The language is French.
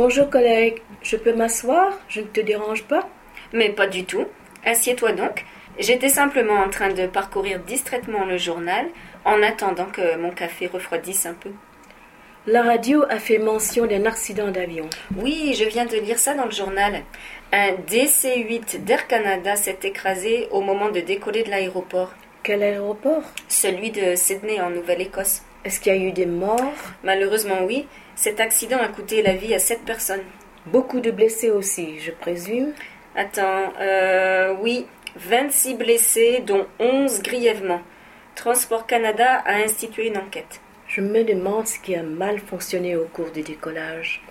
Bonjour collègue, je peux m'asseoir? Je ne te dérange pas? Mais pas du tout. Assieds-toi donc. J'étais simplement en train de parcourir distraitement le journal en attendant que mon café refroidisse un peu. La radio a fait mention d'un accident d'avion. Oui, je viens de lire ça dans le journal. Un DC-8 d'Air Canada s'est écrasé au moment de décoller de l'aéroport. Quel aéroport? Celui de Sydney en Nouvelle-Écosse. Est-ce qu'il y a eu des morts? Malheureusement, oui. Cet accident a coûté la vie à sept personnes. Beaucoup de blessés aussi, je présume? Attends, euh, oui, 26 blessés, dont 11 grièvement. Transport Canada a institué une enquête. Je me demande ce qui a mal fonctionné au cours du décollage.